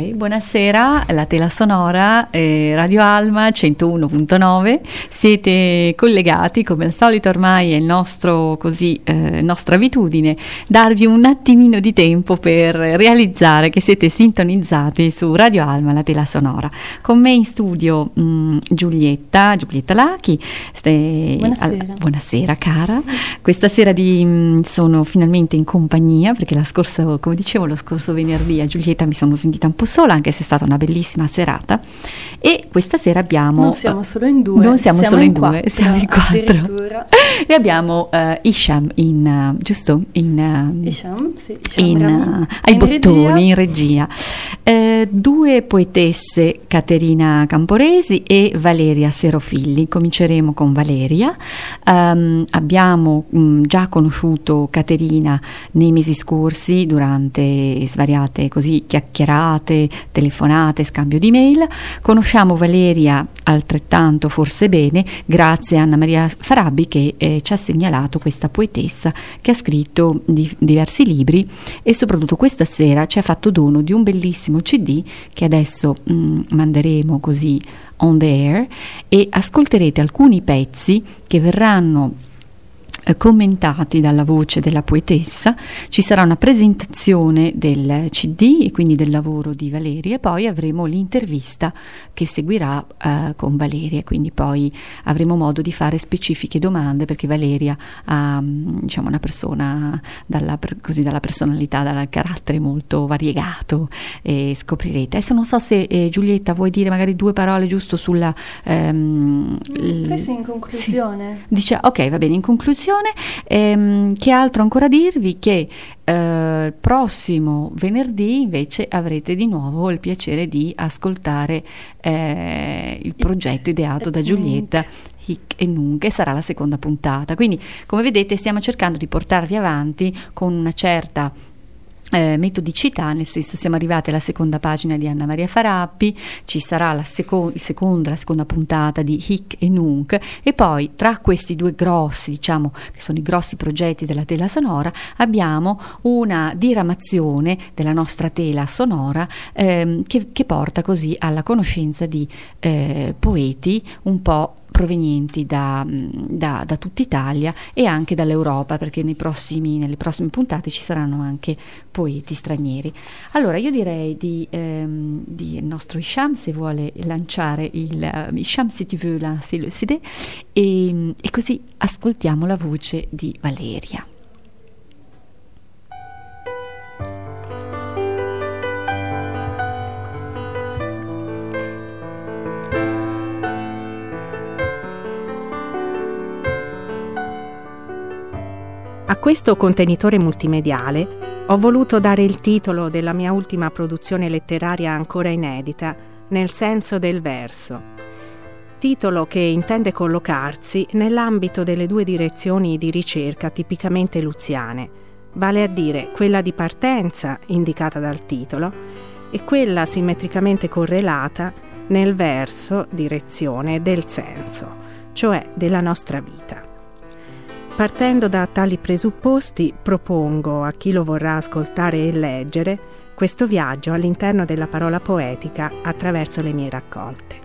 Okay. Buonasera, la tela sonora eh, Radio Alma 101.9, siete collegati come al solito ormai è il nostro, così, eh, nostra abitudine darvi un attimino di tempo per realizzare che siete sintonizzati su Radio Alma, la tela sonora. Con me in studio mh, mm, Giulietta, Giulietta Lachi, ste, buonasera. Al, buonasera cara, questa sera di, mh, mm, sono finalmente in compagnia perché la scorsa, come dicevo lo scorso venerdì a Giulietta mi sono sentita un po' sola, anche se è stata una bellissima serata. E questa sera abbiamo. Non siamo solo in due, non siamo, siamo solo in, in due, siamo in quattro. e abbiamo uh, Isham in, uh, giusto? In, uh, Isham, sì, Isham in, ai in bottoni, regia. in regia. Uh, due poetesse, Caterina Camporesi e Valeria Serofilli. Cominceremo con Valeria. Um, abbiamo um, già conosciuto Caterina nei mesi scorsi durante svariate così chiacchierate telefonate, scambio di mail. Conosciamo Valeria altrettanto forse bene grazie a Anna Maria Farabi che eh, ci ha segnalato questa poetessa che ha scritto di, diversi libri e soprattutto questa sera ci ha fatto dono di un bellissimo CD che adesso mh, mm, manderemo così on the air e ascolterete alcuni pezzi che verranno eh, commentati dalla voce della poetessa, ci sarà una presentazione del CD e quindi del lavoro di Valeria e poi avremo l'intervista che seguirà eh, con Valeria, quindi poi avremo modo di fare specifiche domande perché Valeria ha mm, diciamo, una persona dalla, così, dalla personalità, dal carattere molto variegato e scoprirete. Adesso non so se eh, Giulietta vuoi dire magari due parole giusto sulla... Ehm, Forse in conclusione. Sì. Dice, ok, va bene, in conclusione trasmissione. Ehm, che altro ancora dirvi? Che eh, prossimo venerdì invece avrete di nuovo il piacere di ascoltare eh, il progetto ideato da Giulietta. Hic e Nunc e sarà la seconda puntata. Quindi, come vedete, stiamo cercando di portarvi avanti con una certa eh, metodicità, nel senso siamo arrivati alla seconda pagina di Anna Maria Farappi, ci sarà la, seco- seconda, la seconda puntata di Hic e Nunc e poi tra questi due grossi, diciamo che sono i grossi progetti della tela sonora, abbiamo una diramazione della nostra tela sonora ehm, che, che, porta così alla conoscenza di eh, poeti un po' provenienti da, da, da tutta Italia e anche dall'Europa, perché prossimi, nelle prossime puntate ci saranno anche poeti stranieri. Allora, io direi di, ehm, di il nostro Isham, se vuole lanciare il uh, Isham, si tu veux lancer le CD, e, e così ascoltiamo la voce di Valeria. A questo contenitore multimediale ho voluto dare il titolo della mia ultima produzione letteraria ancora inedita, nel senso del verso. Titolo che intende collocarsi nell'ambito delle due direzioni di ricerca tipicamente luziane, vale a dire quella di partenza, indicata dal titolo, e quella simmetricamente correlata nel verso, direzione del senso, cioè della nostra vita. Partendo da tali presupposti, propongo a chi lo vorrà ascoltare e leggere questo viaggio all'interno della parola poetica attraverso le mie raccolte.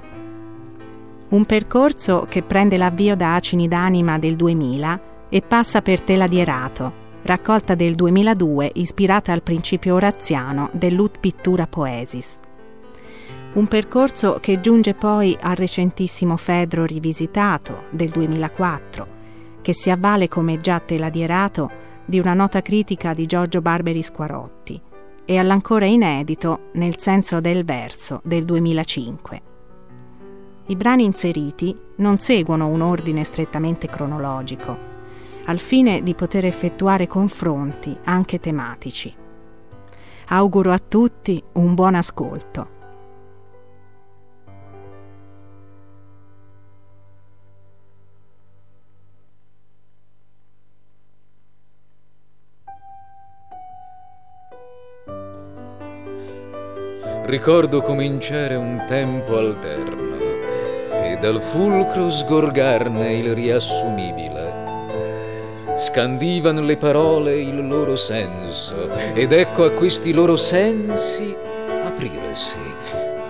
Un percorso che prende l'avvio da Acini d'anima del 2000 e passa per Tela di Erato, raccolta del 2002 ispirata al principio oraziano dell'Ut Pittura Poesis. Un percorso che giunge poi al recentissimo Fedro rivisitato del 2004 che si avvale come già teladierato di una nota critica di Giorgio Barberi Squarotti e all'ancora inedito Nel senso del verso del 2005. I brani inseriti non seguono un ordine strettamente cronologico, al fine di poter effettuare confronti anche tematici. Auguro a tutti un buon ascolto. Ricordo cominciare un tempo alterno e dal fulcro sgorgarne il riassumibile. Scandivan le parole il loro senso ed ecco a questi loro sensi aprire, sì.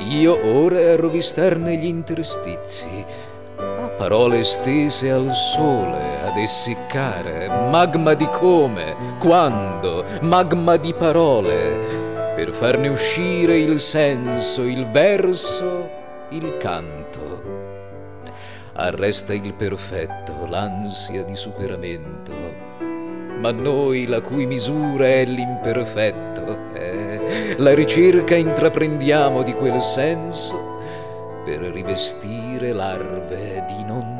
Io ora a rovistarne gli interstizi. A parole stese al sole, ad essiccare. Magma di come, quando, magma di parole. Per farne uscire il senso, il verso, il canto. Arresta il perfetto, l'ansia di superamento ma noi la cui misura è l'imperfetto, eh, la ricerca intraprendiamo di quel senso per rivestire larve di non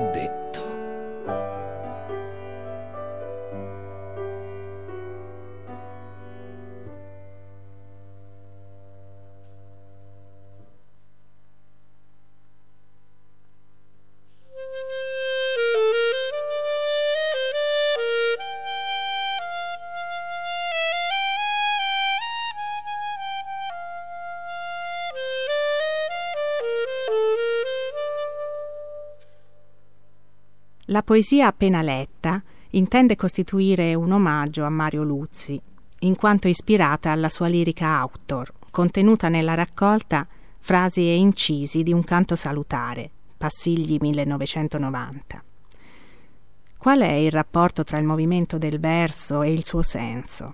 La poesia appena letta intende costituire un omaggio a Mario Luzzi, in quanto ispirata alla sua lirica outdoor, contenuta nella raccolta Frasi e incisi di un canto salutare, Passigli 1990. Qual è il rapporto tra il movimento del verso e il suo senso?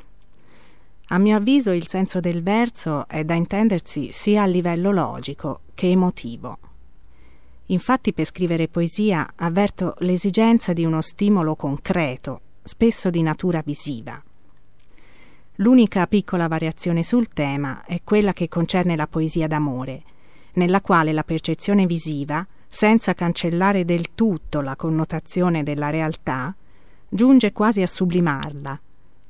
A mio avviso il senso del verso è da intendersi sia a livello logico che emotivo. Infatti per scrivere poesia avverto l'esigenza di uno stimolo concreto, spesso di natura visiva. L'unica piccola variazione sul tema è quella che concerne la poesia d'amore, nella quale la percezione visiva, senza cancellare del tutto la connotazione della realtà, giunge quasi a sublimarla,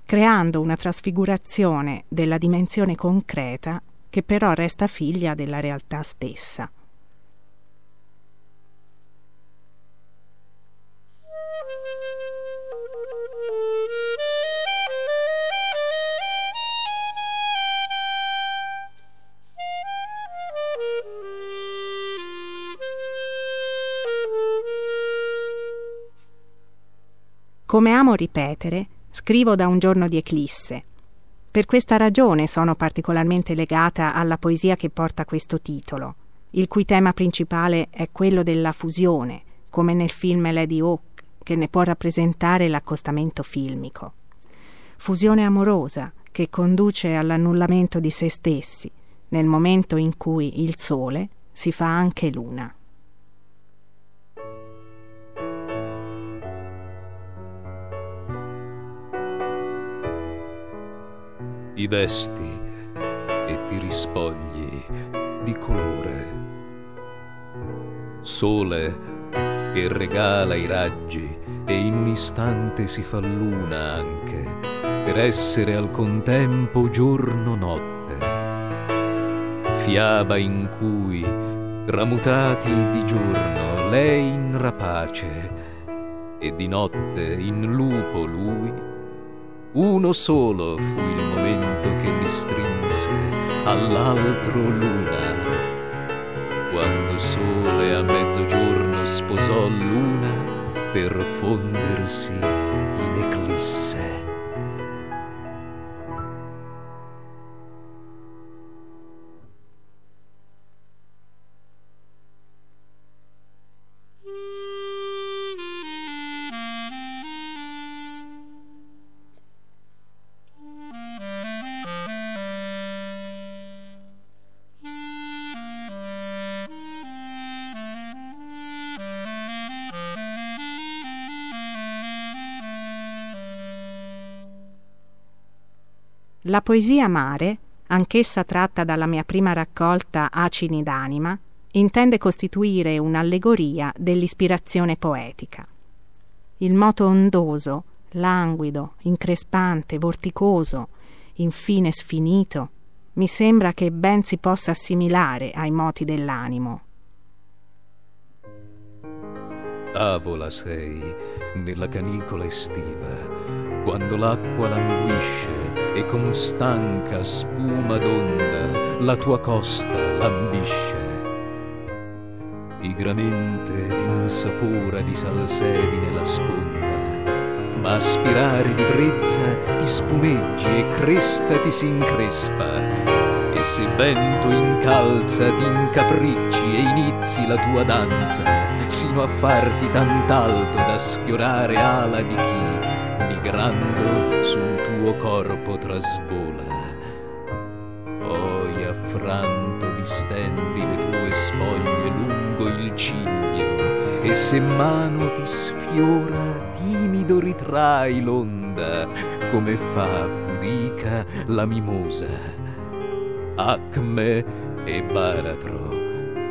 creando una trasfigurazione della dimensione concreta che però resta figlia della realtà stessa. Come amo ripetere, scrivo da un giorno di eclisse. Per questa ragione sono particolarmente legata alla poesia che porta questo titolo, il cui tema principale è quello della fusione, come nel film Lady Hawk, che ne può rappresentare l'accostamento filmico. Fusione amorosa che conduce all'annullamento di se stessi, nel momento in cui il sole si fa anche luna. Ti vesti e ti rispogli di colore. Sole che regala i raggi e in un istante si fa luna anche, per essere al contempo giorno-notte. Fiaba in cui, tramutati di giorno, lei in rapace e di notte in lupo lui, uno solo fu il momento che mi strinse all'altro luna. Quando sole a mezzogiorno sposò luna per fondersi in eclisse. La poesia Mare, anch'essa tratta dalla mia prima raccolta Acini d'anima, intende costituire un'allegoria dell'ispirazione poetica. Il moto ondoso, languido, increspante, vorticoso, infine sfinito, mi sembra che ben si possa assimilare ai moti dell'animo. Tavola sei nella canicola estiva, quando l'acqua languisce e con stanca spuma d'onda la tua costa lambisce. Pigramente t'insapora di salsedine la sponda, ma aspirare di brezza ti spumeggi e cresta ti si increspa, e se vento incalza ti incapricci e inizi la tua danza, sino a farti tant'alto da sfiorare ala di chi, migrando sul tuo corpo trasvola. Poi affranto distendi le tue spoglie lungo il ciglio e se mano ti sfiora timido ritrai l'onda come fa pudica la mimosa Acme e baratro.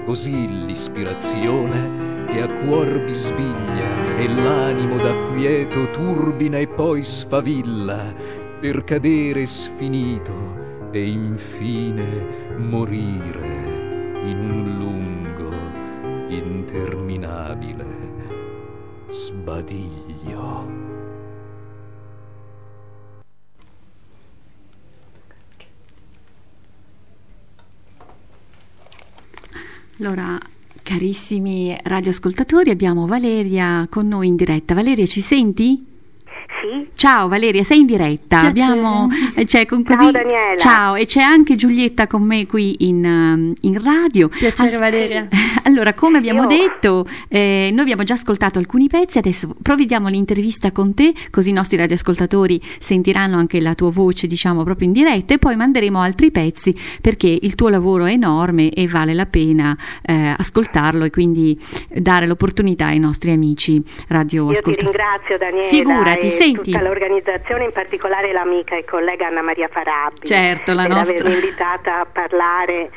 Così l'ispirazione che a cuor bisbiglia e l'animo da quieto turbina e poi sfavilla per cadere sfinito e infine morire in un lungo, interminabile sbadiglio. Allora, carissimi radioascoltatori, abbiamo Valeria con noi in diretta. Valeria, ci senti? Sì. Ciao Valeria, sei in diretta. Abbiamo, eh, cioè, così, ciao Daniela. Ciao, e c'è anche Giulietta con me qui in, um, in radio. Piacere All- Valeria. Allora, come abbiamo Io... detto, eh, noi abbiamo già ascoltato alcuni pezzi, adesso provvediamo l'intervista con te, così i nostri radioascoltatori sentiranno anche la tua voce, diciamo, proprio in diretta e poi manderemo altri pezzi perché il tuo lavoro è enorme e vale la pena eh, ascoltarlo e quindi dare l'opportunità ai nostri amici radioascoltatori. Io ti ringrazio Daniela. Figurati, sei Senti. tutta l'organizzazione, in particolare l'amica e collega Anna Maria Farabbi. Certo, la per nostra. avermi invitata a parlare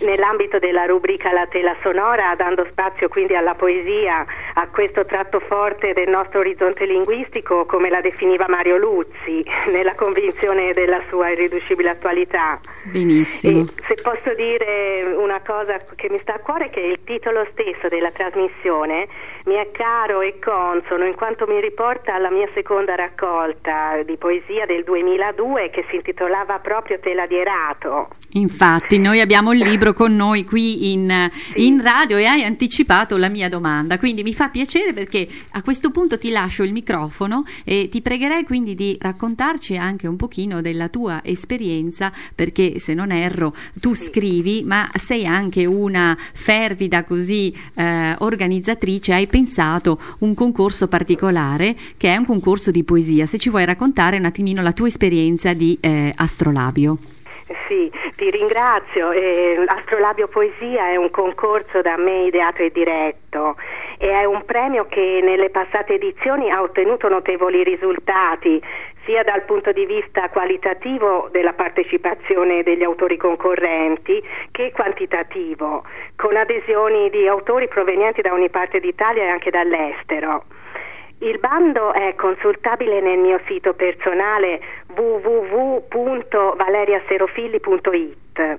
nell'ambito della rubrica La tela sonora, dando spazio quindi alla poesia, a questo tratto forte del nostro orizzonte linguistico, come la definiva Mario Luzzi, nella convinzione della sua irriducibile attualità. Benissimo. E se posso dire una cosa che mi sta a cuore, che il titolo stesso della trasmissione mi è caro e consono in quanto mi riporta alla mia seconda raccolta di poesia del 2002 che si intitolava proprio Tela di Erato. Infatti, noi abbiamo il libro con noi qui in, sì. in, radio e hai anticipato la mia domanda, quindi mi fa piacere perché a questo punto ti lascio il microfono e ti pregherei quindi di raccontarci anche un pochino della tua esperienza, perché se non erro tu sì. scrivi, ma sei anche una fervida così eh, organizzatrice, hai pensato un concorso particolare che è un concorso di poesia. Se ci vuoi raccontare un attimino la tua esperienza di eh, astrolabio. Sì, ti ringrazio. Eh, Astrolabio Poesia è un concorso da me ideato e diretto e è un premio che nelle passate edizioni ha ottenuto notevoli risultati sia dal punto di vista qualitativo della partecipazione degli autori concorrenti che quantitativo, con adesioni di autori provenienti da ogni parte d'Italia e anche dall'estero. Il bando è consultabile nel mio sito personale www.valeriaserofilli.it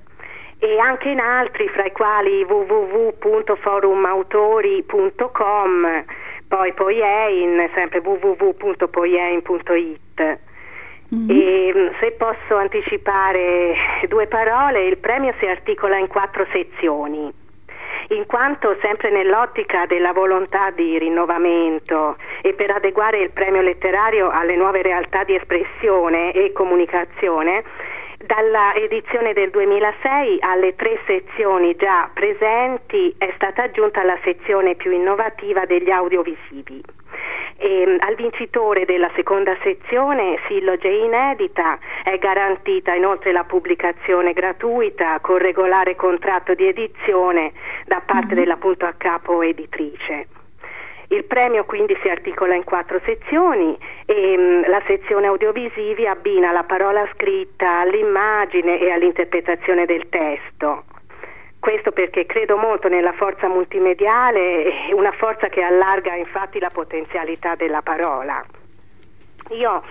e anche in altri, fra i quali www.forumautori.com, poi Poiein, sempre www.poiein.it. Mm-hmm. E mm, se posso anticipare due parole, il premio si articola in quattro sezioni in quanto sempre nell'ottica della volontà di rinnovamento e per adeguare il premio letterario alle nuove realtà di espressione e comunicazione, dalla edizione del 2006 alle tre sezioni già presenti è stata aggiunta la sezione più innovativa degli audiovisivi. E, ehm, al vincitore della seconda sezione, silloge inedita, è garantita inoltre la pubblicazione gratuita con regolare contratto di edizione da parte mm-hmm. della Punto a Capo editrice. Il premio quindi si articola in quattro sezioni e mh, la sezione audiovisivi abbina la parola scritta all'immagine e all'interpretazione del testo. Questo perché credo molto nella forza multimediale, una forza che allarga infatti la potenzialità della parola. Io,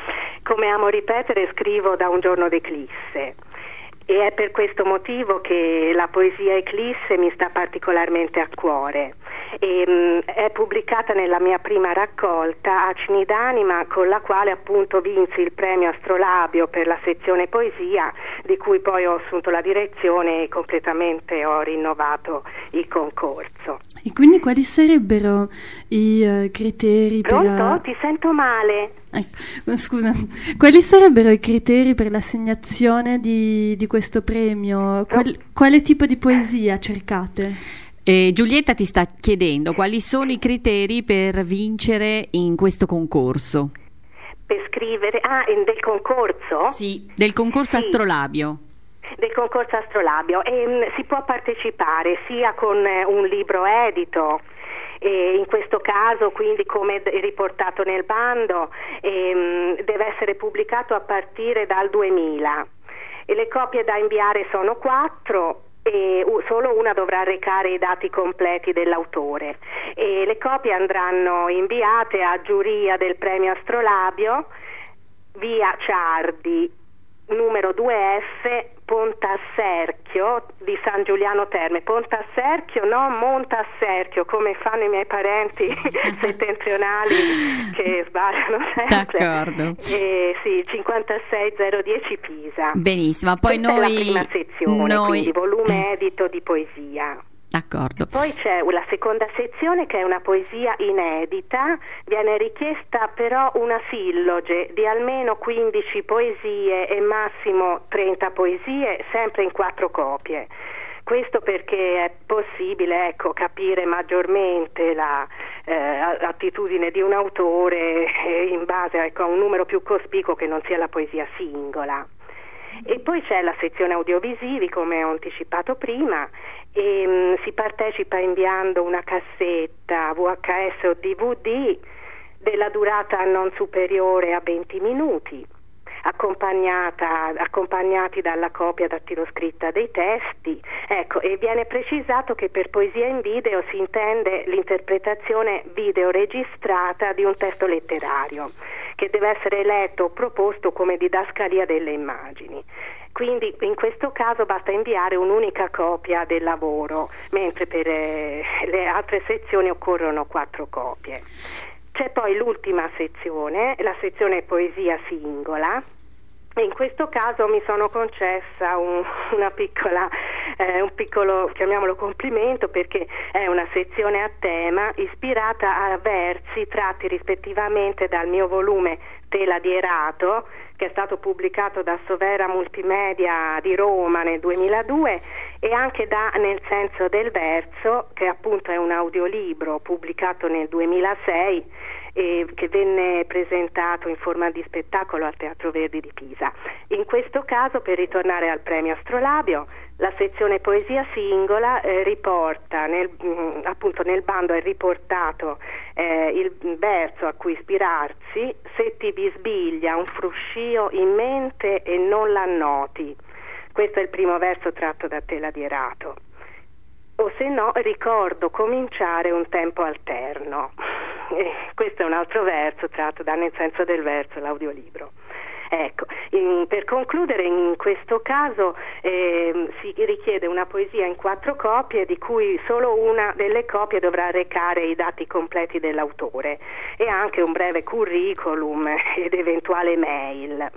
come amo ripetere, scrivo da un giorno d'eclisse e è per questo motivo che la poesia eclisse mi sta particolarmente a cuore. E, mh, è pubblicata nella mia prima raccolta Acini d'anima con la quale appunto vinsi il premio Astrolabio per la sezione poesia di cui poi ho assunto la direzione e completamente ho rinnovato il concorso. E quindi quali sarebbero i uh, criteri Pronto? per... Uh... Ti sento male. Ecco, scusa, quali sarebbero i criteri per l'assegnazione di, di questo premio? Qual, quale tipo di poesia cercate? Eh, Giulietta ti sta chiedendo quali sono i criteri per vincere in questo concorso. Per scrivere, ah, del concorso? Sì, del concorso sì. Astrolabio del concorso Astrolabio e mh, mm, si può partecipare sia con eh, un libro edito e in questo caso quindi come riportato nel bando ehm, deve essere pubblicato a partire dal 2000 e le copie da inviare sono quattro e solo una dovrà recare i dati completi dell'autore. E le copie andranno inviate a giuria del premio Astrolabio via Ciardi numero 2F Pontasserchio di San Giuliano Terme. Pontasserchio, no Montasserchio, come fanno i miei parenti settentrionali che sbagliano sempre. D'accordo. Eh, sì, 56010 Pisa. Benissimo, poi Questa noi... È la prima sezione, noi... quindi volume edito di poesia. D'accordo. Poi c'è la seconda sezione che è una poesia inedita, viene richiesta però una silloge di almeno 15 poesie e massimo 30 poesie, sempre in quattro copie. Questo perché è possibile ecco, capire maggiormente l'attitudine eh, di un autore eh, in base ecco, a un numero più cospicuo che non sia la poesia singola. E poi c'è la sezione audiovisivi, come ho anticipato prima, e um, si partecipa inviando una cassetta VHS o DVD della durata non superiore a 20 minuti, accompagnati dalla copia dattiloscritta dei testi. Ecco, e viene precisato che per poesia in video si intende l'interpretazione video registrata di un testo letterario che deve essere letto o proposto come didascalia delle immagini. Quindi in questo caso basta inviare un'unica copia del lavoro, mentre per eh, le altre sezioni occorrono quattro copie. C'è poi l'ultima sezione, la sezione poesia singola, in questo caso mi sono concessa un, piccola, eh, un piccolo, chiamiamolo complimento, perché è una sezione a tema ispirata a versi tratti rispettivamente dal mio volume Tela di Erato, che è stato pubblicato da Sovera Multimedia di Roma nel 2002 e anche da Nel senso del verso, che appunto è un audiolibro pubblicato nel 2006 e che venne presentato in forma di spettacolo al Teatro Verdi di Pisa. In questo caso, per ritornare al premio Astrolabio, la sezione poesia singola eh, riporta, nel, mh, mm, appunto nel bando è riportato eh, il verso a cui ispirarsi, se ti bisbiglia un fruscio in mente e non l'annoti. Questo è il primo verso tratto da Tela di Erato. O se no, ricordo cominciare un tempo alterno. E questo è un altro verso tratto da Nel senso del verso, l'audiolibro. Ecco, in, per concludere in questo caso eh, si richiede una poesia in quattro copie di cui solo una delle copie dovrà recare i dati completi dell'autore e anche un breve curriculum ed eventuale mail.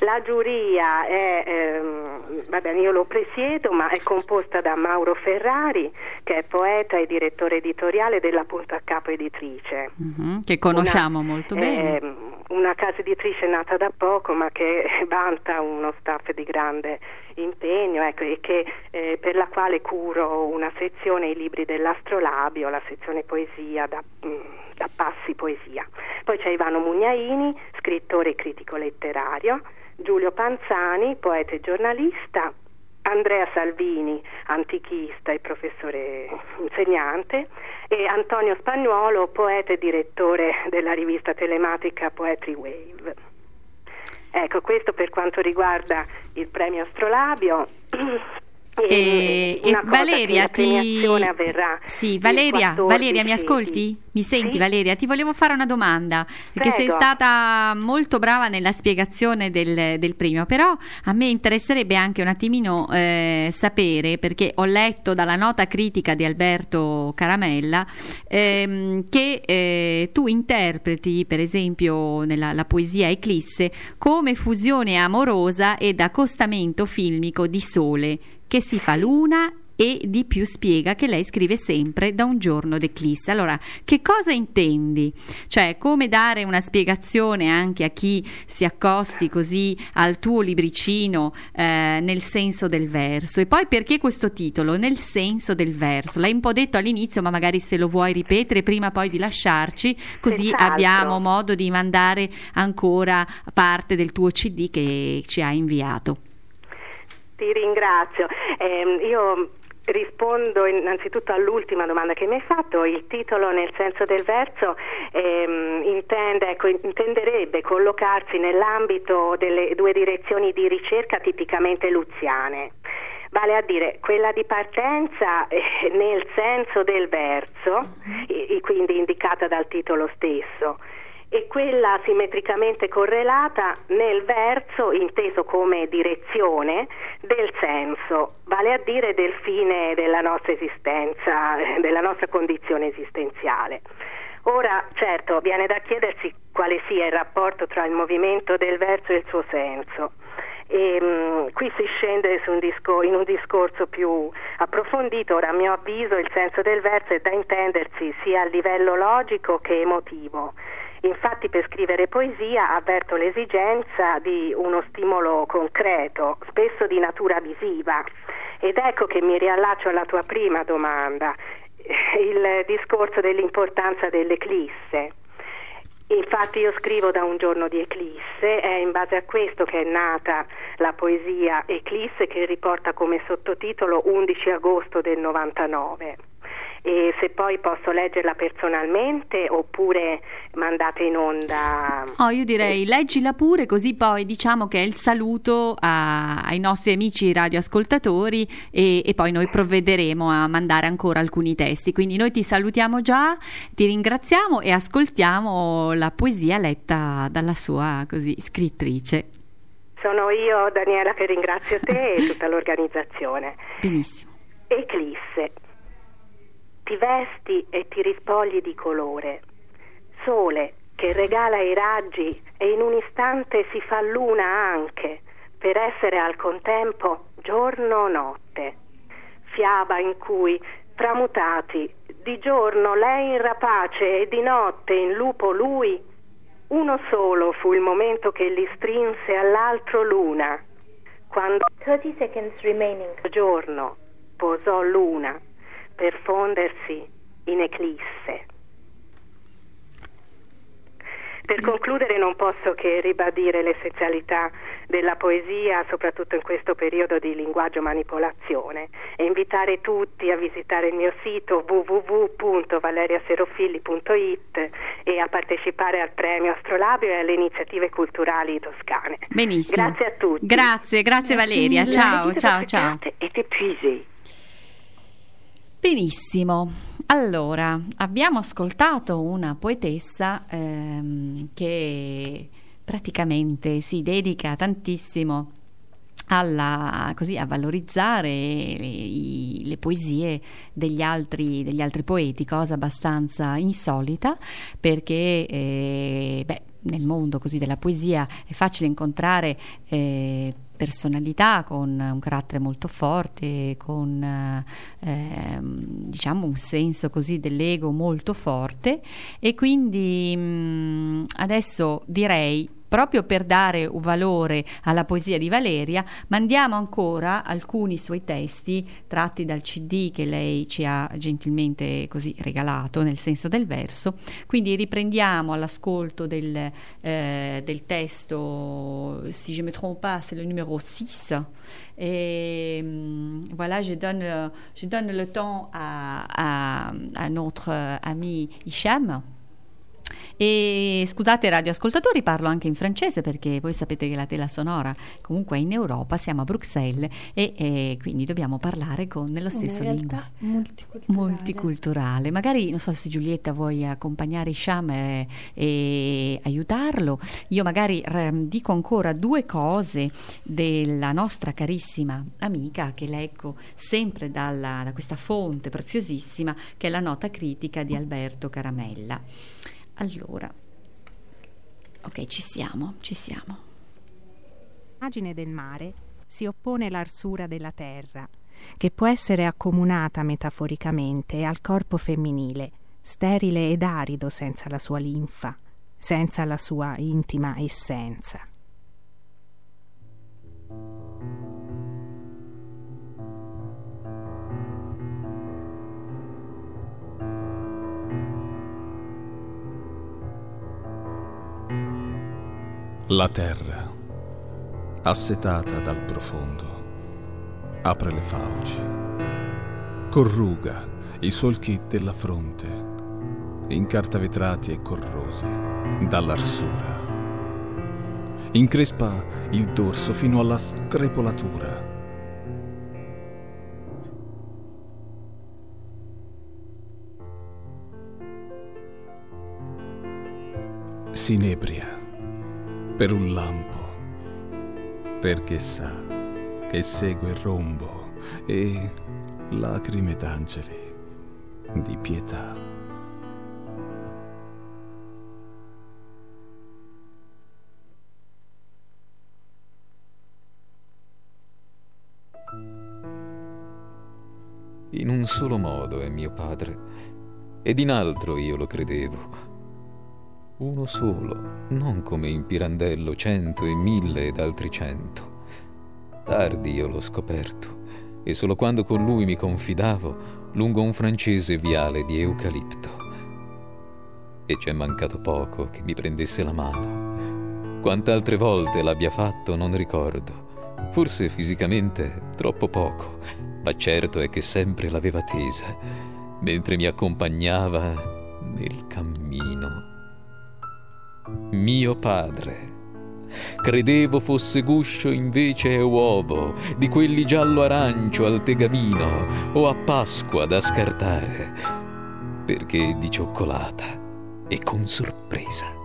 La giuria è, ehm, va bene, io lo presiedo, ma è composta da Mauro Ferrari, che è poeta e direttore editoriale della Punta a Capo Editrice. Mm-hmm, che conosciamo una, molto bene. Eh, una casa editrice nata da poco, ma che vanta uno staff di grande impegno ecco, e che, eh, per la quale curo una sezione i libri dell'astrolabio, la sezione poesia da, mm, da Passi Poesia. Poi c'è Ivano Mugnaini, scrittore e critico letterario, Giulio Panzani, poeta e giornalista, Andrea Salvini, antichista e professore insegnante, e Antonio Spagnuolo, poeta e direttore della rivista telematica Poetry Wave. Ecco, questo per quanto riguarda il premio Astrolabio. E, e Valeria, ti... sì, Valeria, Valeria, mi ascolti? Mi senti sì? Valeria? Ti volevo fare una domanda, perché Prego. sei stata molto brava nella spiegazione del, del, premio, però a me interesserebbe anche un attimino eh, sapere, perché ho letto dalla nota critica di Alberto Caramella, ehm, che eh, tu interpreti, per esempio, nella poesia Eclisse, come fusione amorosa ed accostamento filmico di sole che si fa luna e di più spiega che lei scrive sempre da un giorno d'eclisse. Allora, che cosa intendi? Cioè, come dare una spiegazione anche a chi si accosti così al tuo libricino eh, nel senso del verso? E poi perché questo titolo, nel senso del verso? L'hai un po' detto all'inizio, ma magari se lo vuoi ripetere prima poi di lasciarci, così Senz'altro. abbiamo modo di mandare ancora parte del tuo CD che ci ha inviato. Ti ringrazio. Eh, io rispondo innanzitutto all'ultima domanda che mi hai fatto. Il titolo nel senso del verso ehm, intende, ecco, intenderebbe collocarsi nell'ambito delle due direzioni di ricerca tipicamente luziane. Vale a dire quella di partenza eh, nel senso del verso, e, quindi indicata dal titolo stesso, e quella simmetricamente correlata nel verso inteso come direzione del senso, vale a dire del fine della nostra esistenza, della nostra condizione esistenziale. Ora, certo, viene da chiedersi quale sia il rapporto tra il movimento del verso e il suo senso. E, um, qui si scende un discor- in un discorso più approfondito, ora a mio avviso il senso del verso è da intendersi sia a livello logico che emotivo Infatti per scrivere poesia avverto l'esigenza di uno stimolo concreto, spesso di natura visiva. Ed ecco che mi riallaccio alla tua prima domanda, il discorso dell'importanza dell'eclisse. Infatti io scrivo da un giorno di eclisse, è in base a questo che è nata la poesia Eclisse che riporta come sottotitolo 11 agosto del 99 e se poi posso leggerla personalmente oppure mandate in onda. Oh, io direi leggila pure così poi diciamo che è il saluto a, ai nostri amici radioascoltatori e, e poi noi provvederemo a mandare ancora alcuni testi. Quindi noi ti salutiamo già, ti ringraziamo e ascoltiamo la poesia letta dalla sua così, scrittrice. Sono io Daniela che ringrazio te e tutta l'organizzazione. Benissimo. Eclisse ti vesti e ti rispogli di colore. Sole che regala i raggi e in un istante si fa luna anche, per essere al contempo giorno o notte. Fiaba in cui, tramutati, di giorno lei in rapace e di notte in lupo lui, uno solo fu il momento che li strinse all'altro luna, quando 30 seconds remaining. giorno posò luna per fondersi in eclisse. Per concludere non posso che ribadire l'essenzialità della poesia, soprattutto in questo periodo di linguaggio manipolazione, e invitare tutti a visitare il mio sito www.valeriaserofilli.it e a partecipare al premio Astrolabio e alle iniziative culturali toscane. Benissimo. Grazie a tutti. Grazie, grazie, grazie Valeria. Ciao, ciao, ciao. Benissimo, allora abbiamo ascoltato una poetessa ehm, che praticamente si dedica tantissimo alla, così, a valorizzare le, le poesie degli altri, degli altri, poeti, cosa abbastanza insolita perché eh, beh, nel mondo così della poesia è facile incontrare eh, personalità con un carattere molto forte, con eh, diciamo un senso così dell'ego molto forte. E quindi mh, mm, adesso direi proprio per dare un valore alla poesia di Valeria, mandiamo ancora alcuni suoi testi tratti dal CD che lei ci ha gentilmente così regalato nel senso del verso. Quindi riprendiamo all'ascolto del, eh, del testo, si je me trompe pas, c'est le numéro 6. Et voilà, je donne, je donne le temps à, à, à notre ami Hicham. E scusate radioascoltatori, parlo anche in francese perché voi sapete che la tela sonora comunque è in Europa, siamo a Bruxelles e, e quindi dobbiamo parlare con nello stesso lingua multiculturale. multiculturale. Magari non so se Giulietta vuoi accompagnare Sham e, e aiutarlo. Io magari dico ancora due cose della nostra carissima amica che leggo sempre dalla, da questa fonte preziosissima che è la nota critica di Alberto Caramella. Allora, ok, ci siamo, ci siamo. L'immagine del mare si oppone l'arsura della terra, che può essere accomunata metaforicamente al corpo femminile, sterile ed arido senza la sua linfa, senza la sua intima essenza. La terra, assetata dal profondo, apre le fauci, corruga i solchi della fronte, incartavetrati e corrosi dall'arsura. Increspa il dorso fino alla screpolatura. Si inebria per un lampo, perché sa che segue il rombo e lacrime d'angeli di pietà. In un solo modo è mio padre, ed in altro io lo credevo. Uno solo, non come in Pirandello cento e mille ed altri cento. Tardi io l'ho scoperto, e solo quando con lui mi confidavo lungo un francese viale di eucalipto. E c'è mancato poco che mi prendesse la mano. Quant'altre volte l'abbia fatto non ricordo. Forse fisicamente troppo poco, ma certo è che sempre l'aveva tesa, mentre mi accompagnava nel cammino. Mio padre. Credevo fosse guscio invece è uovo, di quelli giallo-arancio al tegamino o a Pasqua da scartare, perché di cioccolata e con sorpresa.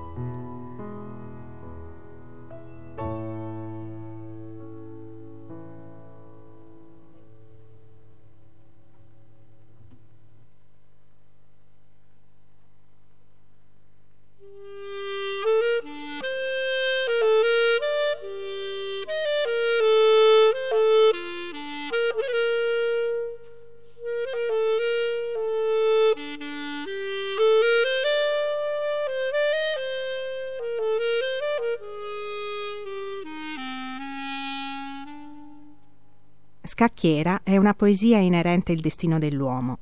Scacchiera è una poesia inerente al destino dell'uomo,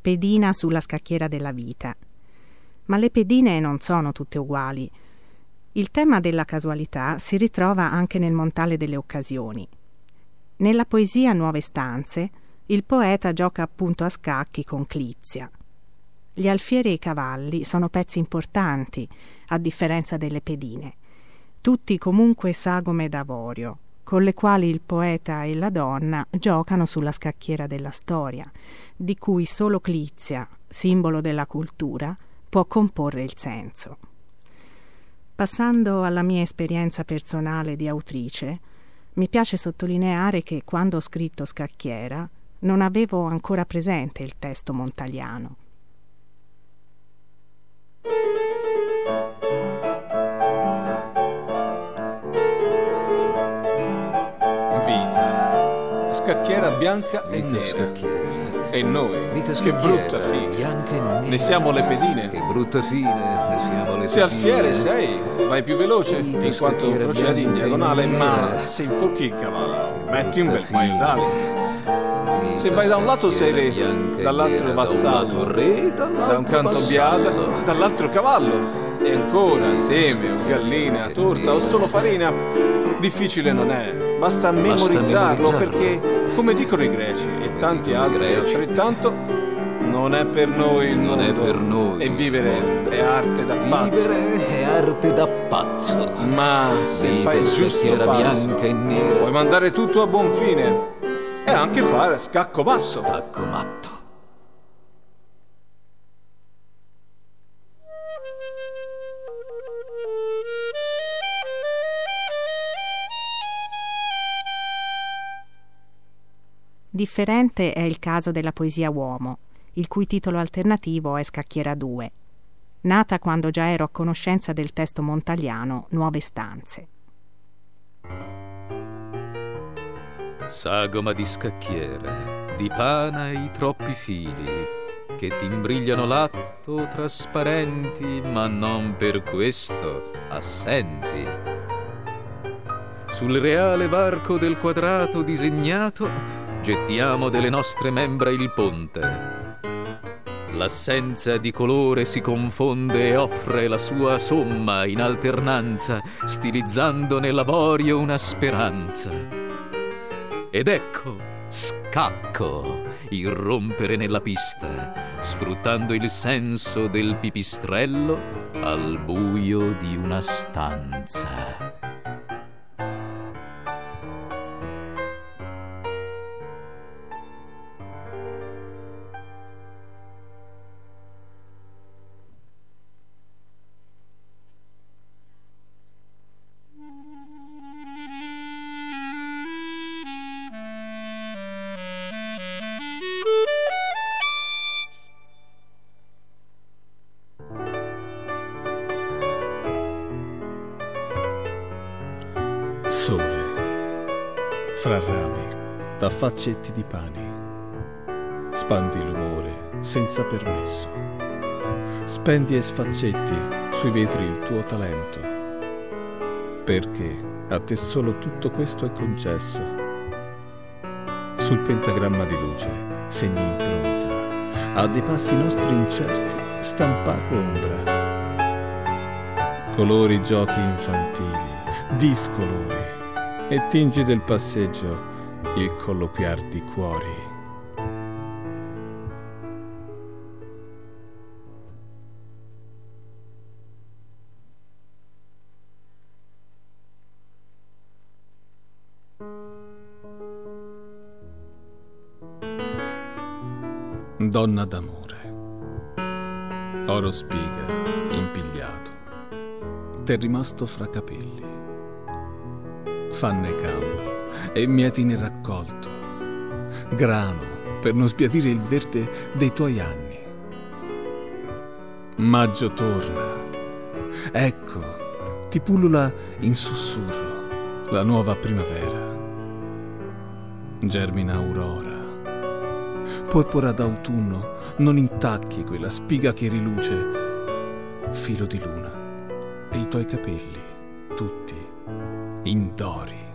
pedina sulla scacchiera della vita. Ma le pedine non sono tutte uguali. Il tema della casualità si ritrova anche nel montale delle occasioni. Nella poesia Nuove stanze, il poeta gioca appunto a scacchi con Clizia. Gli alfieri e i cavalli sono pezzi importanti, a differenza delle pedine. Tutti comunque sagome d'avorio, con le quali il poeta e la donna giocano sulla scacchiera della storia, di cui solo Clizia, simbolo della cultura, può comporre il senso. Passando alla mia esperienza personale di autrice, mi piace sottolineare che quando ho scritto Scacchiera non avevo ancora presente il testo montaliano. Scacchiera bianca e Vita nera. scacchiera. E noi, Vita che brutta fine. Ne siamo le pedine. Che brutta fine, ne siamo le Se alfiere pedine. sei, vai più veloce, Vita in quanto procedi in diagonale, ma se inforchi il cavallo, metti un bel paio d'ali. Se vai da un lato sei re, dall'altro vassallo, da un canto biada, dall'altro cavallo. E ancora seme o gallina, torta o solo farina. Difficile non è, basta memorizzarlo memorizzarlo. perché, come dicono i greci e Come tanti altri altrettanto, Non è per noi il Non mondo. è per noi E vivere è arte da pazzo. Vivere è arte da pazzo. Ma se Vita fai il giusto passo, bianca e nera. puoi mandare tutto a buon fine. E anche fare scacco matto. Scacco matto. Differente è il caso della poesia uomo, il cui titolo alternativo è Scacchiera 2, nata quando già ero a conoscenza del testo montaliano Nuove stanze. Sagoma di scacchiere, di pana i troppi fili, che ti imbrigliano l'atto trasparenti, ma non per questo assenti. Sul reale varco del quadrato disegnato, gettiamo delle nostre membra il ponte. L'assenza di colore si confonde e offre la sua somma in alternanza, stilizzando nell'avorio una speranza. Ed ecco, scacco, irrompere nella pista, sfruttando il senso del pipistrello al buio di una stanza. Da faccetti di pani, spandi l'umore senza permesso, spendi e sfaccetti sui vetri il tuo talento, perché a te solo tutto questo è concesso. Sul pentagramma di luce segni impronta, a dei passi nostri incerti stampar ombra. Colori giochi infantili, discolori, e tingi del passeggio il colloquiar di cuori. Donna d'amore, oro spiga, impigliato, t'è rimasto fra capelli. Fanne campo e mietine raccolto, grano per non sbiadire il verde dei tuoi anni. Maggio torna, ecco, ti pullula in sussurro la nuova primavera. Germina aurora, porpora d'autunno, non intacchi quella spiga che riluce, filo di luna, e i tuoi capelli, tutti, indori.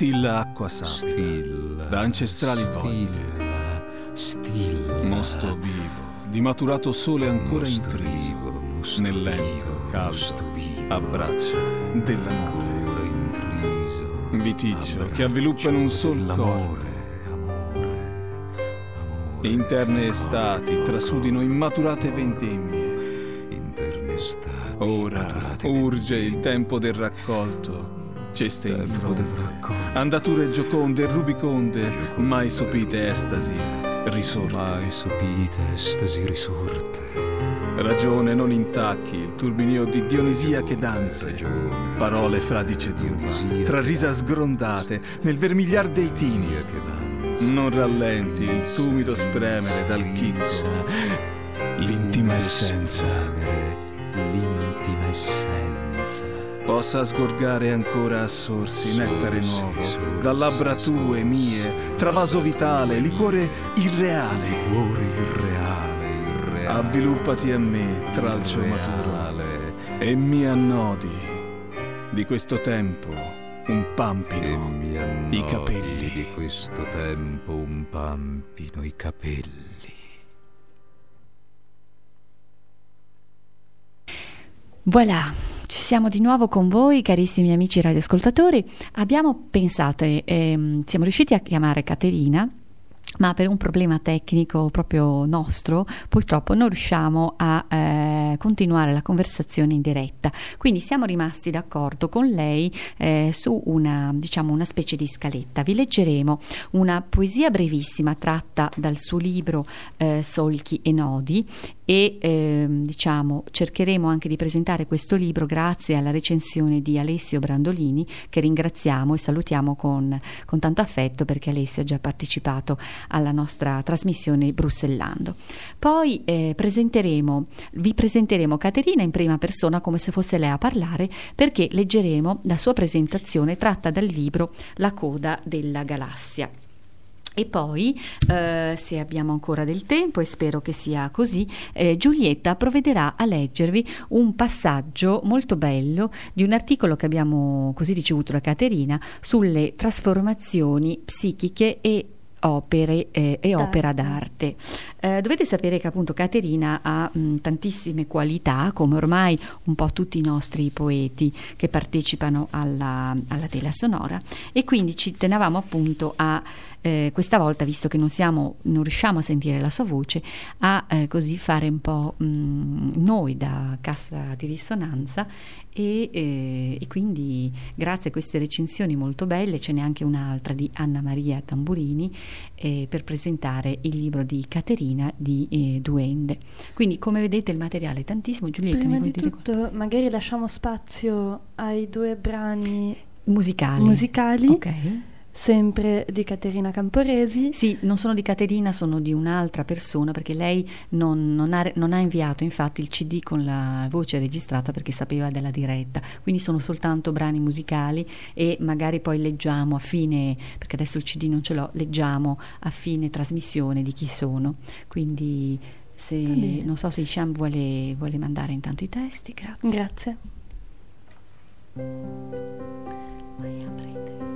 Stilla acqua sabbia, Stilla, da ancestrali voglie, stilla, stilla. mosto vivo, di maturato sole ancora Mosto triso, vivo, mosto nel lento, caldo vivo, abbraccio dell'amore. ancora intriso. Viticcio che avviluppa in un sol corpo. Interne estati trasudino immaturate vendemmie. Ora urge il tempo del raccolto. Ceste in fronte, andature gioconde, rubiconde, mai sopite estasi, risorte. Mai sopite estasi risorte. Ragione non intacchi il turbinio di Dionisia che danze. Parole fradice d'uva, tra risa sgrondate, nel vermigliar dei tini. Non rallenti il tumido spremere dal chicco. L'intima essenza. L'intima essenza possa sgorgare ancora a sorsi nettare nuovo, da labbra tue, mie, travaso vitale, liquore irreale. Liquore irreale, irreale. Avviluppati a me, tralcio maturo, e mi annodi di questo tempo un pampino i capelli. Di questo tempo un pampino i capelli. Voilà ci siamo di nuovo con voi, carissimi amici radioascoltatori. Abbiamo pensato, e ehm, siamo riusciti a chiamare Caterina ma per un problema tecnico proprio nostro purtroppo non riusciamo a eh, continuare la conversazione in diretta quindi siamo rimasti d'accordo con lei eh, su una diciamo una specie di scaletta vi leggeremo una poesia brevissima tratta dal suo libro eh, Solchi e Nodi e ehm, diciamo cercheremo anche di presentare questo libro grazie alla recensione di Alessio Brandolini che ringraziamo e salutiamo con, con tanto affetto perché Alessio ha già partecipato alla nostra trasmissione Brussellando. Poi eh, presenteremo, vi presenteremo Caterina in prima persona come se fosse lei a parlare perché leggeremo la sua presentazione tratta dal libro La coda della galassia. E poi, eh, se abbiamo ancora del tempo, e spero che sia così, eh, Giulietta provvederà a leggervi un passaggio molto bello di un articolo che abbiamo così ricevuto da Caterina sulle trasformazioni psichiche e opere eh, e opera d'arte. Eh, dovete sapere che appunto Caterina ha mh, tantissime qualità, come ormai un po' tutti i nostri poeti che partecipano alla, alla tela sonora, e quindi ci tenevamo appunto a eh, questa volta, visto che non, siamo, non riusciamo a sentire la sua voce, a eh, così fare un po' mh, noi da cassa di risonanza e, eh, e, quindi grazie a queste recensioni molto belle ce n'è anche un'altra di Anna Maria Tamburini eh, per presentare il libro di Caterina di eh, Duende. Quindi come vedete il materiale è tantissimo. Giulietta, Prima mi di tutto, dire magari lasciamo spazio ai due brani musicali. musicali. Ok. Sempre di Caterina Camporesi. Sì, non sono di Caterina, sono di un'altra persona perché lei non, non, ha, non, ha, inviato infatti il CD con la voce registrata perché sapeva della diretta, quindi sono soltanto brani musicali e magari poi leggiamo a fine, perché adesso il CD non ce l'ho, leggiamo a fine trasmissione di chi sono. Quindi se, non so se Isham vuole, vuole mandare intanto i testi, grazie. Grazie. Vai a prendere.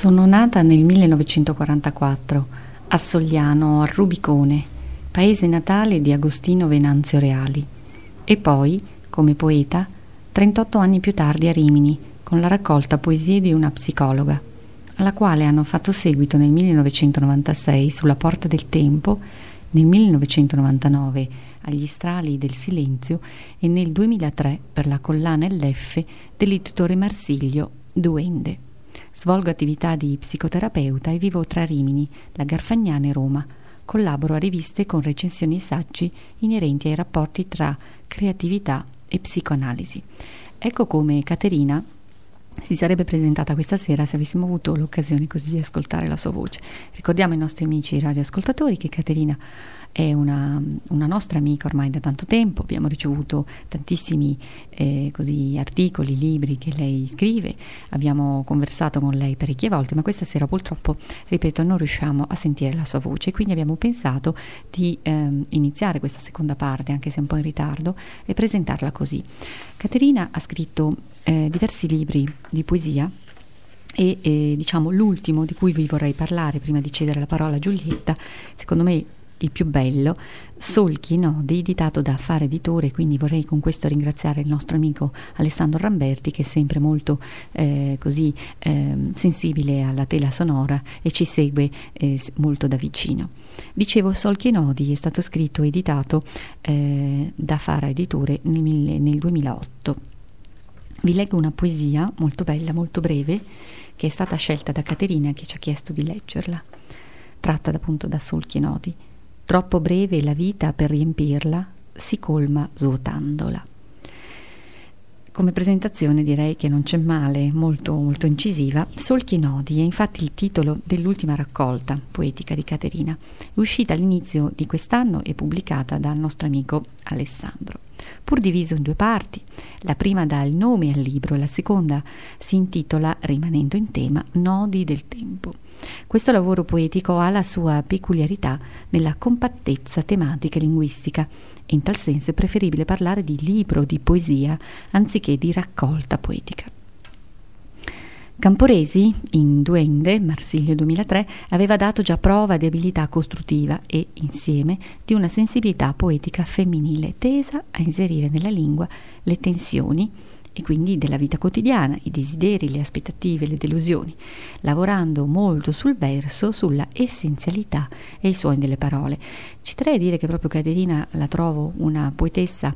Sono nata nel 1944 a Sogliano, al Rubicone, paese natale di Agostino Venanzio Reali, e poi, come poeta, 38 anni più tardi a Rimini, con la raccolta Poesie di una psicologa, alla quale hanno fatto seguito nel 1996 sulla Porta del Tempo, nel 1999 agli Strali del Silenzio e nel 2003 per la collana LF dell'editore Marsiglio Duende. Svolgo attività di psicoterapeuta e vivo tra Rimini, la Garfagnana e Roma. Collaboro a riviste con recensioni e saggi inerenti ai rapporti tra creatività e psicoanalisi. Ecco come Caterina si sarebbe presentata questa sera se avessimo avuto l'occasione così di ascoltare la sua voce. Ricordiamo ai nostri amici radioascoltatori che Caterina è una, una, nostra amica ormai da tanto tempo, abbiamo ricevuto tantissimi eh, così, articoli, libri che lei scrive, abbiamo conversato con lei parecchie volte, ma questa sera purtroppo, ripeto, non riusciamo a sentire la sua voce, quindi abbiamo pensato di eh, iniziare questa seconda parte, anche se un po' in ritardo, e presentarla così. Caterina ha scritto eh, diversi libri di poesia e eh, diciamo l'ultimo di cui vi vorrei parlare prima di cedere la parola a Giulietta, secondo me il più bello, Solchi Nodi, editato da Fare Editore, quindi vorrei con questo ringraziare il nostro amico Alessandro Ramberti che è sempre molto eh, così eh, sensibile alla tela sonora e ci segue eh, molto da vicino. Dicevo, Solchi Nodi è stato scritto e editato eh, da Fara Editore nel, nel 2008. Vi leggo una poesia molto bella, molto breve, che è stata scelta da Caterina che ci ha chiesto di leggerla, tratta appunto da Solchi Nodi. Troppo breve la vita per riempirla si colma svuotandola. Come presentazione direi che non c'è male, molto, molto incisiva. Solchi nodi è infatti il titolo dell'ultima raccolta poetica di Caterina, uscita all'inizio di quest'anno e pubblicata dal nostro amico Alessandro. Pur diviso in due parti, la prima dà il nome al libro e la seconda si intitola, rimanendo in tema, Nodi del tempo. Questo lavoro poetico ha la sua peculiarità nella compattezza tematica e linguistica in tal senso è preferibile parlare di libro di poesia anziché di raccolta poetica. Camporesi, in Duende, Marsilio 2003, aveva dato già prova di abilità costruttiva e, insieme, di una sensibilità poetica femminile tesa a inserire nella lingua le tensioni, e quindi della vita quotidiana, i desideri, le aspettative, le delusioni, lavorando molto sul verso, sulla essenzialità e i suoni delle parole. Ci terrei a dire che proprio Caterina la trovo una poetessa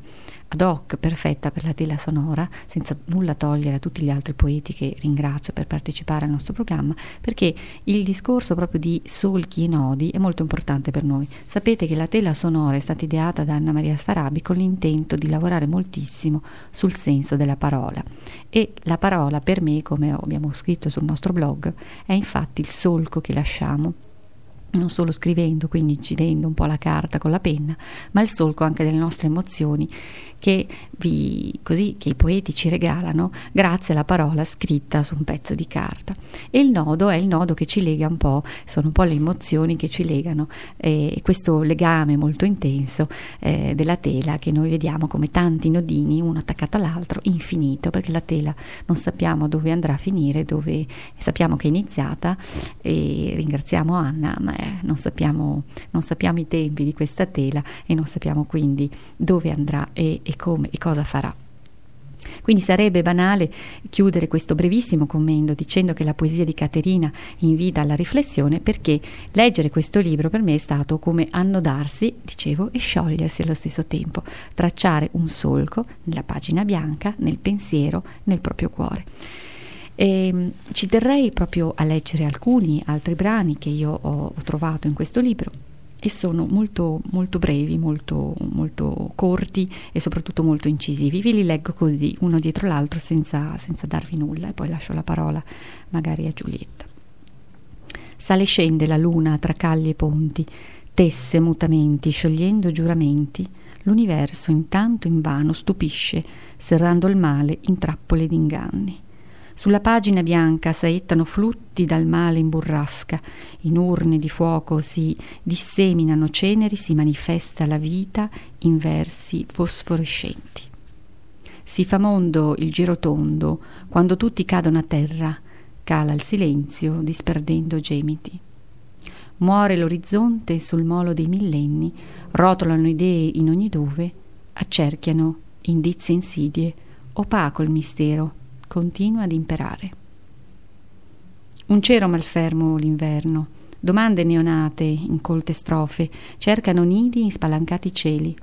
ad hoc perfetta per la tela sonora, senza nulla togliere a tutti gli altri poeti che ringrazio per partecipare al nostro programma, perché il discorso proprio di solchi e nodi è molto importante per noi. Sapete che la tela sonora è stata ideata da Anna Maria Sfarabi con l'intento di lavorare moltissimo sul senso della parola e la parola per me, come abbiamo scritto sul nostro blog, è infatti il solco che lasciamo non solo scrivendo, quindi incidendo un po' la carta con la penna, ma il solco anche delle nostre emozioni che, vi, così, che i poeti ci regalano grazie alla parola scritta su un pezzo di carta. E il nodo è il nodo che ci lega un po', sono un po' le emozioni che ci legano e questo legame molto intenso eh, della tela che noi vediamo come tanti nodini uno attaccato all'altro, infinito, perché la tela non sappiamo dove andrà a finire, dove sappiamo che è iniziata e ringraziamo Anna, ma non sappiamo, non sappiamo i tempi di questa tela e non sappiamo quindi dove andrà e, e come e cosa farà. Quindi sarebbe banale chiudere questo brevissimo commento dicendo che la poesia di Caterina invita alla riflessione perché leggere questo libro per me è stato come annodarsi, dicevo, e sciogliersi allo stesso tempo, tracciare un solco nella pagina bianca, nel pensiero, nel proprio cuore. E ehm, ci terrei proprio a leggere alcuni altri brani che io ho, ho trovato in questo libro e sono molto, molto brevi, molto, molto, corti e soprattutto molto incisivi. Vi li leggo così, uno dietro l'altro, senza, senza darvi nulla, e poi lascio la parola magari a Giulietta. Sale e scende la luna tra calli e ponti, tesse mutamenti, sciogliendo giuramenti. L'universo intanto invano stupisce, serrando il male in trappole d'inganni. Sulla pagina bianca saettano flutti dal male in burrasca, in urne di fuoco si disseminano ceneri, si manifesta la vita in versi fosforescenti. Si fa mondo il girotondo quando tutti cadono a terra, Cala il silenzio, disperdendo gemiti. Muore l'orizzonte sul molo dei millenni, rotolano idee in ogni dove, accerchiano indizi insidie, opaco il mistero, continua ad imperare. Un cero malfermo l'inverno, domande neonate in colte strofe, cercano nidi in spalancati cieli.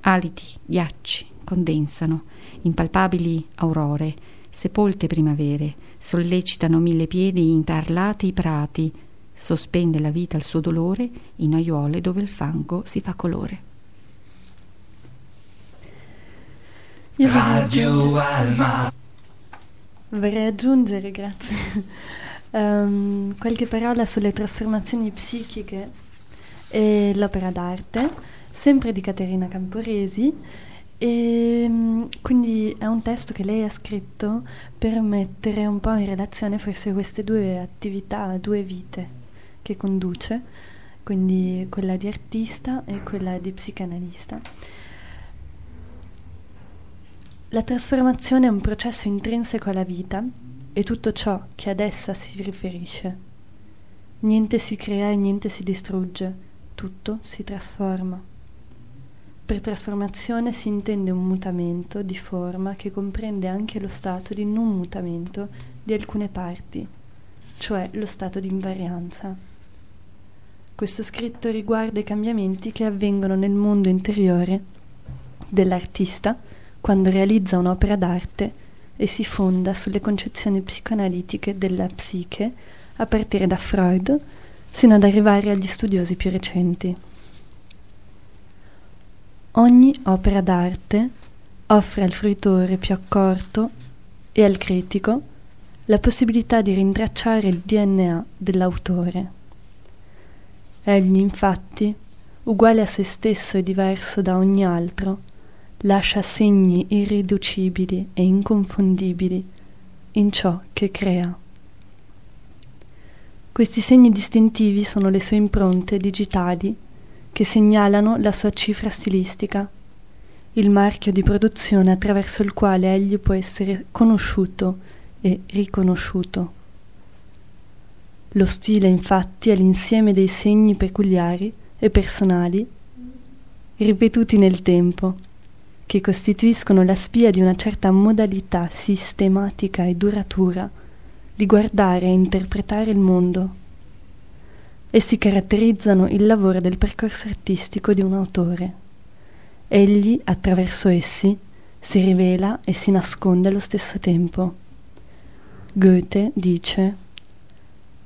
Aliti, ghiacci, condensano, impalpabili aurore, sepolte primavere, sollecitano mille piedi intarlati prati, sospende la vita al suo dolore in aiuole dove il fango si fa colore. Io Radio Alma. Vorrei aggiungere, grazie, um, qualche parola sulle trasformazioni psichiche e l'opera d'arte, sempre di Caterina Camporesi. E, um, quindi è un testo che lei ha scritto per mettere un po' in relazione forse queste due attività, due vite che conduce, quindi quella di artista e quella di psicanalista. La trasformazione è un processo intrinseco alla vita e tutto ciò che ad essa si riferisce. Niente si crea e niente si distrugge, tutto si trasforma. Per trasformazione si intende un mutamento di forma che comprende anche lo stato di non mutamento di alcune parti, cioè lo stato di invarianza. Questo scritto riguarda i cambiamenti che avvengono nel mondo interiore dell'artista quando realizza un'opera d'arte e si fonda sulle concezioni psicoanalitiche della psiche a partire da Freud sino ad arrivare agli studiosi più recenti. Ogni opera d'arte offre al fruitore più accorto e al critico la possibilità di rintracciare il DNA dell'autore Egli, infatti, uguale a se stesso e diverso da ogni altro, lascia segni irriducibili e inconfondibili in ciò che crea. Questi segni distintivi sono le sue impronte digitali che segnalano la sua cifra stilistica, il marchio di produzione attraverso il quale egli può essere conosciuto e riconosciuto. Lo stile infatti è l'insieme dei segni peculiari e personali ripetuti nel tempo, che costituiscono la spia di una certa modalità sistematica e duratura di guardare e interpretare il mondo. Essi caratterizzano il lavoro del percorso artistico di un autore. Egli, attraverso essi, si rivela e si nasconde allo stesso tempo. Goethe dice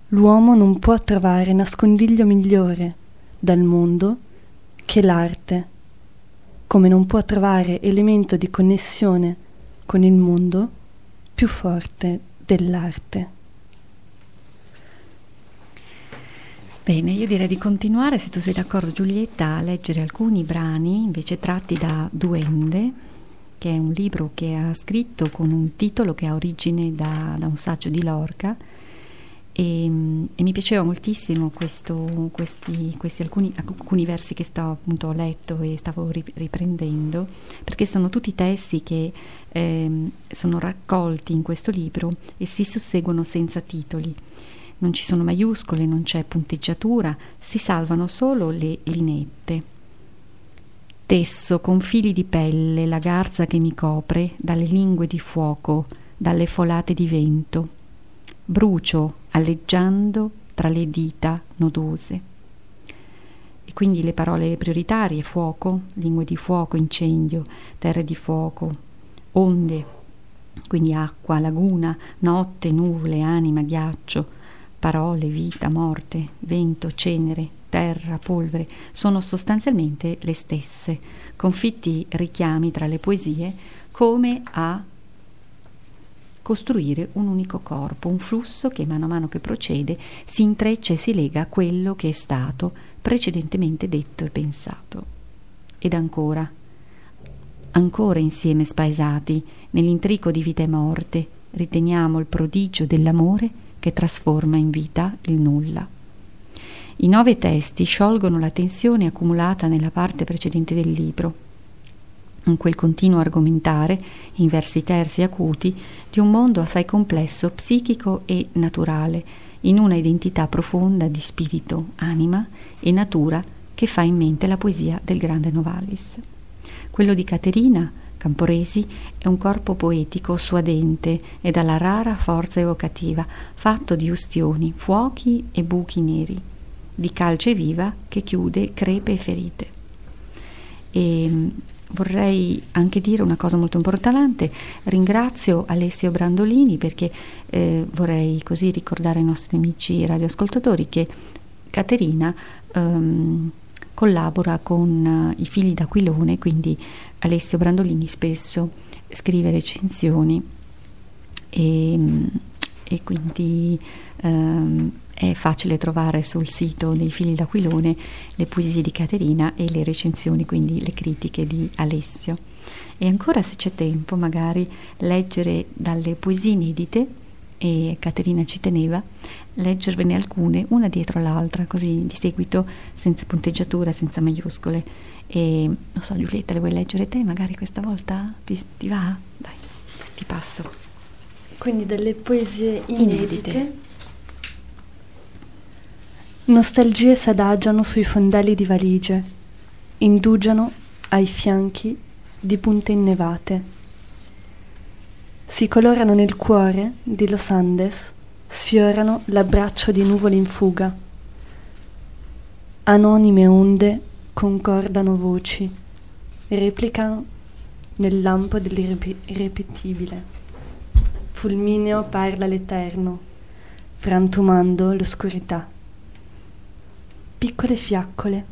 l'uomo non può trovare nascondiglio migliore dal mondo che l'arte, come non può trovare elemento di connessione con il mondo più forte dell'arte. Bene, io direi di continuare, se tu sei d'accordo Giulietta, a leggere alcuni brani invece tratti da Duende, che è un libro che ha scritto con un titolo che ha origine da, da un saggio di Lorca, e, e, mi piaceva moltissimo questo, questi, questi alcuni, alcuni, versi che sto, appunto, ho letto e stavo riprendendo, perché sono tutti testi che eh, sono raccolti in questo libro e si susseguono senza titoli. Non ci sono maiuscole, non c'è punteggiatura, si salvano solo le linette. Tesso con fili di pelle la garza che mi copre dalle lingue di fuoco, dalle folate di vento brucio alleggiando tra le dita nodose. E quindi le parole prioritarie, fuoco, lingue di fuoco, incendio, terre di fuoco, onde, quindi acqua, laguna, notte, nuvole, anima, ghiaccio, parole, vita, morte, vento, cenere, terra, polvere, sono sostanzialmente le stesse, confitti richiami tra le poesie come a costruire un unico corpo, un flusso che mano a mano che procede si intreccia e si lega a quello che è stato precedentemente detto e pensato. Ed ancora, ancora insieme spaesati nell'intrico di vita e morte, riteniamo il prodigio dell'amore che trasforma in vita il nulla. I nove testi sciolgono la tensione accumulata nella parte precedente del libro in quel continuo argomentare, in versi terzi acuti, di un mondo assai complesso, psichico e naturale, in una identità profonda di spirito, anima e natura che fa in mente la poesia del grande Novalis. Quello di Caterina Camporesi è un corpo poetico suadente e dalla rara forza evocativa, fatto di ustioni, fuochi e buchi neri, di calce viva che chiude crepe e ferite. E mm, vorrei anche dire una cosa molto importante, ringrazio Alessio Brandolini perché eh, vorrei così ricordare ai nostri amici radioascoltatori che Caterina ehm, collabora con uh, i figli d'Aquilone, quindi Alessio Brandolini spesso scrive recensioni. E, e quindi ehm, è facile trovare sul sito dei figli d'Aquilone le poesie di Caterina e le recensioni, quindi le critiche di Alessio. E ancora se c'è tempo magari leggere dalle poesie inedite, e Caterina ci teneva, leggervene alcune una dietro l'altra, così di seguito, senza punteggiatura, senza maiuscole. E non so, Giulietta, le vuoi leggere te? Magari questa volta ti, ti va? Dai, ti passo. Quindi delle poesie inedite. inedite. Nostalgie s'adagiano sui fondali di valigie, indugiano ai fianchi di punte innevate. Si colorano nel cuore di Los Andes sfiorano l'abbraccio di nuvole in fuga. Anonime onde concordano voci, replicano nel lampo dell'irrepetibile. Fulmineo parla l'Eterno, frantumando l'oscurità. Piccole fiaccole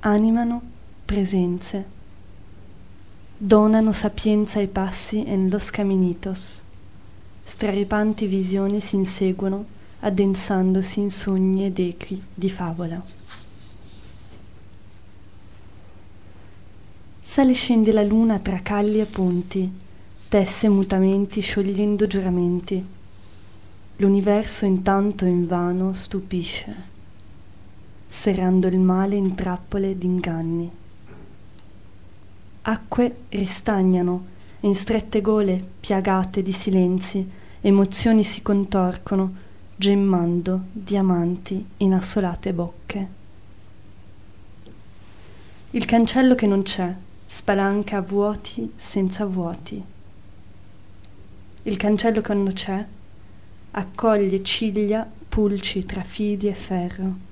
animano presenze, donano sapienza ai passi en los caminitos straripanti visioni si inseguono, addensandosi in sogni ed echi di favola. Sale e scende la luna tra calli e ponti, tesse mutamenti sciogliendo giuramenti. L'universo intanto invano stupisce, serrando il male in trappole d'inganni. Acque ristagnano in strette gole piagate di silenzi, emozioni si contorcono, gemmando diamanti in assolate bocche. Il cancello che non c'è spalanca vuoti senza vuoti. Il cancello che non c'è accoglie ciglia pulci tra fili e ferro.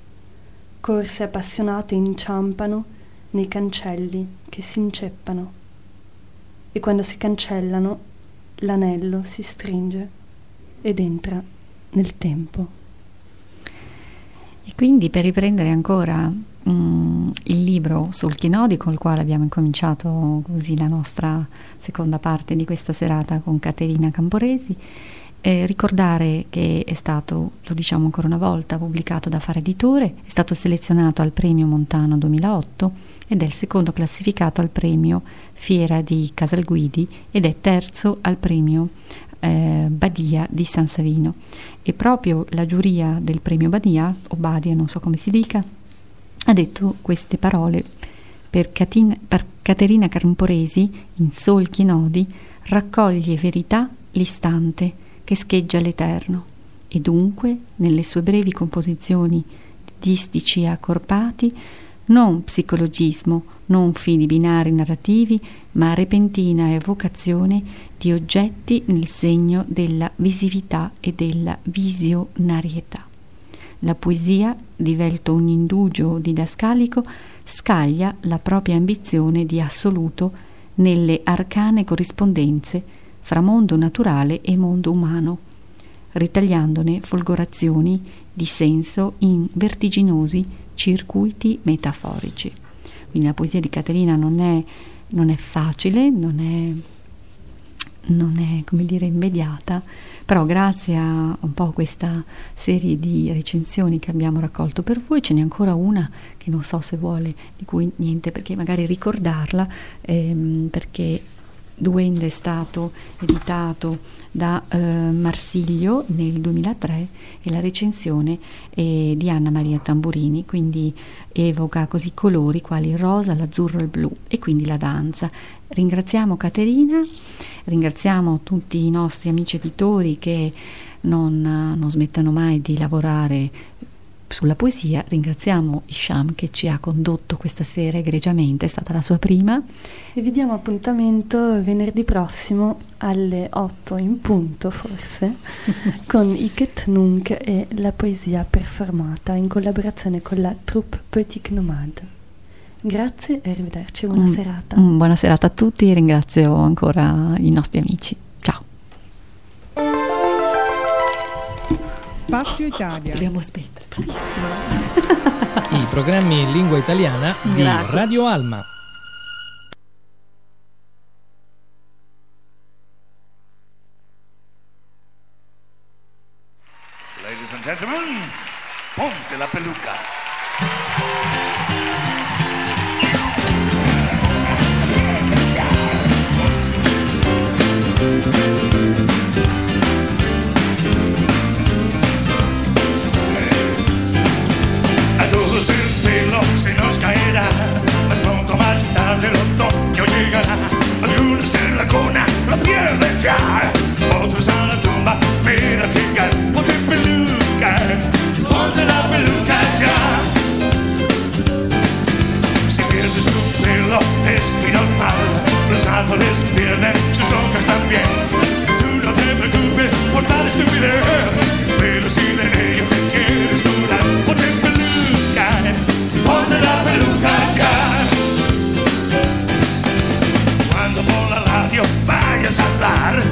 Corse appassionate inciampano nei cancelli che si inceppano e quando si cancellano l'anello si stringe ed entra nel tempo. E quindi per riprendere ancora mm, il libro sul chinodi col quale abbiamo incominciato così la nostra seconda parte di questa serata con Caterina Camporesi, eh, ricordare che è stato, lo diciamo ancora una volta, pubblicato da Fare Editore, è stato selezionato al premio Montano 2008 ed è il secondo classificato al premio Fiera di Casalguidi ed è terzo al premio eh, Badia di San Savino. E proprio la giuria del premio Badia, o Badia, non so come si dica, ha detto queste parole per, Catin- per Caterina Carmporesi, in Solchi e Nodi, raccoglie verità l'istante che scheggia l'Eterno e dunque, nelle sue brevi composizioni distici e accorpati, non psicologismo, non fini binari narrativi, ma repentina evocazione di oggetti nel segno della visività e della visionarietà. La poesia, divelto un indugio didascalico, scaglia la propria ambizione di assoluto nelle arcane corrispondenze fra mondo naturale e mondo umano, ritagliandone folgorazioni di senso in vertiginosi circuiti metaforici. Quindi la poesia di Caterina non è, non è facile, non è, non è, come dire, immediata, però grazie a un po' questa serie di recensioni che abbiamo raccolto per voi, ce n'è ancora una che non so se vuole, di cui niente, perché magari ricordarla, ehm, perché Duende è stato editato da eh, Marsiglio nel 2003 e la recensione è di Anna Maria Tamburini, quindi evoca così colori quali il rosa, l'azzurro e il blu e quindi la danza. Ringraziamo Caterina, ringraziamo tutti i nostri amici editori che non, non smettano mai di lavorare sulla poesia. Ringraziamo Isham che ci ha condotto questa sera egregiamente, è stata la sua prima. E vi diamo appuntamento venerdì prossimo alle 8 in punto forse con Iket Nunc e la poesia performata in collaborazione con la troupe Petit Nomade. Grazie e arrivederci, buona mm, serata. Mm, buona serata a tutti e ringrazio ancora i nostri amici. Spazio Italia. Dobbiamo smettere, bravissimo. I programmi in lingua italiana di Radio Alma. Ladies and gentlemen, ponte la peluca. se llega. Algunos en la cuna la pierden ya, otros a la tumba pues esperan llegar. Ponte peluca, ponte la peluca ya. Si pierdes tu pelo es mi normal, los árboles pierden sus hojas también. Tú no te preocupes por tal estupidez, pero si de desatar